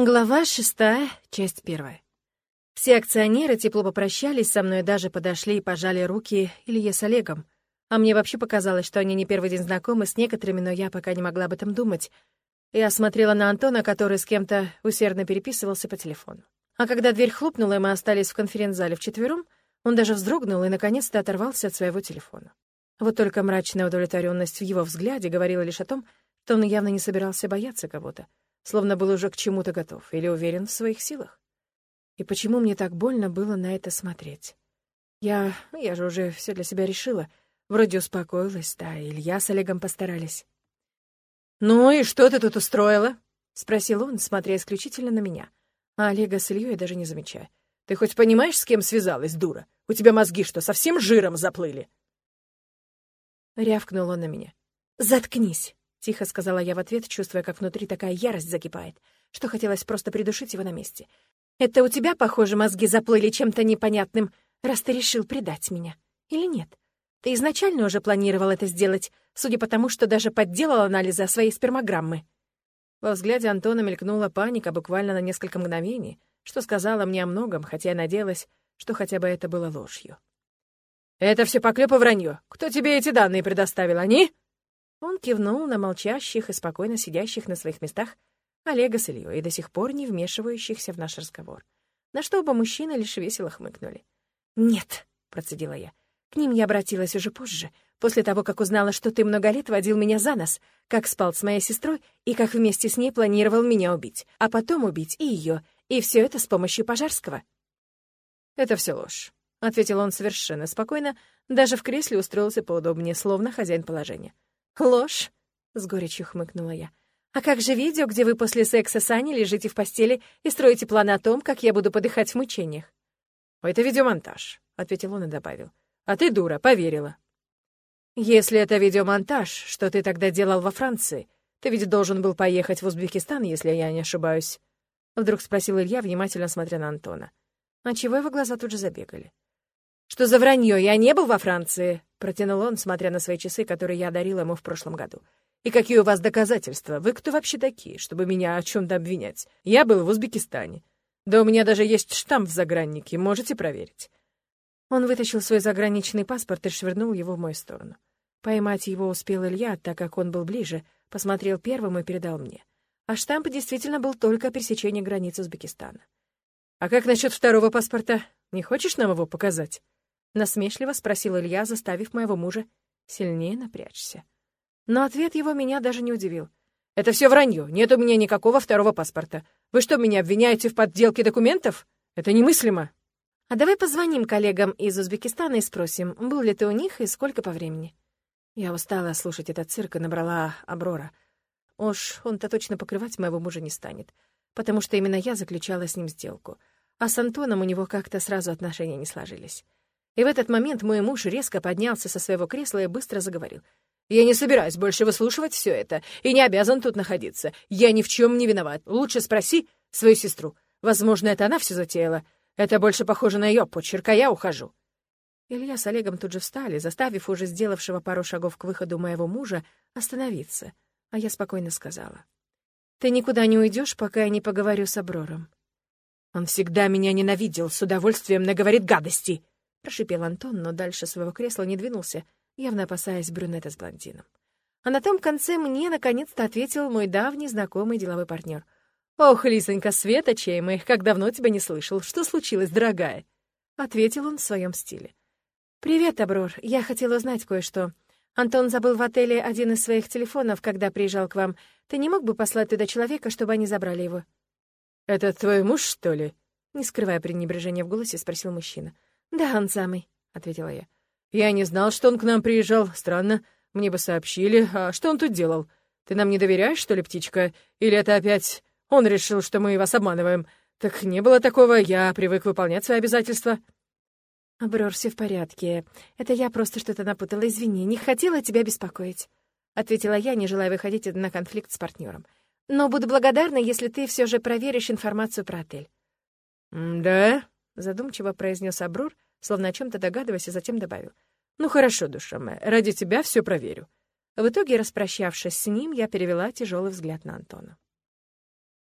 Глава шестая, часть первая. Все акционеры тепло попрощались со мной, даже подошли и пожали руки Илье с Олегом. А мне вообще показалось, что они не первый день знакомы с некоторыми, но я пока не могла об этом думать. Я смотрела на Антона, который с кем-то усердно переписывался по телефону. А когда дверь хлопнула, и мы остались в конференц-зале вчетвером, он даже вздрогнул и наконец-то оторвался от своего телефона. Вот только мрачная удовлетворенность в его взгляде говорила лишь о том, что он явно не собирался бояться кого-то словно был уже к чему-то готов или уверен в своих силах. И почему мне так больно было на это смотреть? Я... я же уже все для себя решила. Вроде успокоилась, да, Илья с Олегом постарались. «Ну и что ты тут устроила?» — спросил он, смотря исключительно на меня. А Олега с Ильей даже не замечая. «Ты хоть понимаешь, с кем связалась, дура? У тебя мозги что, совсем жиром заплыли?» Рявкнул он на меня. «Заткнись!» — тихо сказала я в ответ, чувствуя, как внутри такая ярость закипает, что хотелось просто придушить его на месте. «Это у тебя, похоже, мозги заплыли чем-то непонятным, раз ты решил предать меня. Или нет? Ты изначально уже планировал это сделать, судя по тому, что даже подделал анализы своей спермограммы». Во взгляде Антона мелькнула паника буквально на несколько мгновений, что сказала мне о многом, хотя я надеялась, что хотя бы это было ложью. «Это все поклёп и вранье. Кто тебе эти данные предоставил, они?» Он кивнул на молчащих и спокойно сидящих на своих местах Олега с Ильей до сих пор не вмешивающихся в наш разговор. На что оба мужчины лишь весело хмыкнули. «Нет», — процедила я. «К ним я обратилась уже позже, после того, как узнала, что ты много лет водил меня за нос, как спал с моей сестрой и как вместе с ней планировал меня убить, а потом убить и ее, и все это с помощью Пожарского». «Это все ложь», — ответил он совершенно спокойно, даже в кресле устроился поудобнее, словно хозяин положения. «Ложь?» — с горечью хмыкнула я. «А как же видео, где вы после секса с Аней лежите в постели и строите планы о том, как я буду подыхать в мучениях?» «Это видеомонтаж», — ответил он и добавил. «А ты, дура, поверила». «Если это видеомонтаж, что ты тогда делал во Франции? Ты ведь должен был поехать в Узбекистан, если я не ошибаюсь». Вдруг спросил Илья, внимательно смотря на Антона. А чего его глаза тут же забегали? «Что за вранье? Я не был во Франции!» — протянул он, смотря на свои часы, которые я одарила ему в прошлом году. «И какие у вас доказательства? Вы кто вообще такие, чтобы меня о чем то обвинять? Я был в Узбекистане. Да у меня даже есть штамп в заграннике, можете проверить». Он вытащил свой заграничный паспорт и швырнул его в мою сторону. Поймать его успел Илья, так как он был ближе, посмотрел первым и передал мне. А штамп действительно был только о пересечении границы Узбекистана. «А как насчет второго паспорта? Не хочешь нам его показать?» Насмешливо спросил Илья, заставив моего мужа сильнее напрячься. Но ответ его меня даже не удивил. «Это все вранье. Нет у меня никакого второго паспорта. Вы что, меня обвиняете в подделке документов? Это немыслимо». «А давай позвоним коллегам из Узбекистана и спросим, был ли ты у них и сколько по времени?» Я устала слушать этот цирк и набрала Аброра. Уж он-то точно покрывать моего мужа не станет, потому что именно я заключала с ним сделку. А с Антоном у него как-то сразу отношения не сложились. И в этот момент мой муж резко поднялся со своего кресла и быстро заговорил. «Я не собираюсь больше выслушивать все это и не обязан тут находиться. Я ни в чем не виноват. Лучше спроси свою сестру. Возможно, это она все затеяла. Это больше похоже на ее почерк, а я ухожу». Илья с Олегом тут же встали, заставив уже сделавшего пару шагов к выходу моего мужа остановиться. А я спокойно сказала. «Ты никуда не уйдешь, пока я не поговорю с Аброром». «Он всегда меня ненавидел, с удовольствием наговорит гадости», — прошипел Антон, но дальше своего кресла не двинулся, явно опасаясь брюнета с блондином. А на том конце мне наконец-то ответил мой давний знакомый деловой партнер. «Ох, Лисонька, Света, чей мы, как давно тебя не слышал. Что случилось, дорогая?» Ответил он в своем стиле. «Привет, Аброр. Я хотела узнать кое-что. Антон забыл в отеле один из своих телефонов, когда приезжал к вам. Ты не мог бы послать туда человека, чтобы они забрали его?» «Это твой муж, что ли?» Не скрывая пренебрежения в голосе, спросил мужчина. «Да, он самый», — ответила я. «Я не знал, что он к нам приезжал. Странно. Мне бы сообщили. А что он тут делал? Ты нам не доверяешь, что ли, птичка? Или это опять он решил, что мы вас обманываем? Так не было такого. Я привык выполнять свои обязательства». «Аброр, все в порядке. Это я просто что-то напутала. Извини, не хотела тебя беспокоить», — ответила я, не желая выходить на конфликт с партнером. «Но буду благодарна, если ты все же проверишь информацию про отель». «Да?» Задумчиво произнес Абрур, словно о чем-то догадываясь, и затем добавил. «Ну хорошо, душа моя, ради тебя все проверю». В итоге, распрощавшись с ним, я перевела тяжелый взгляд на Антона.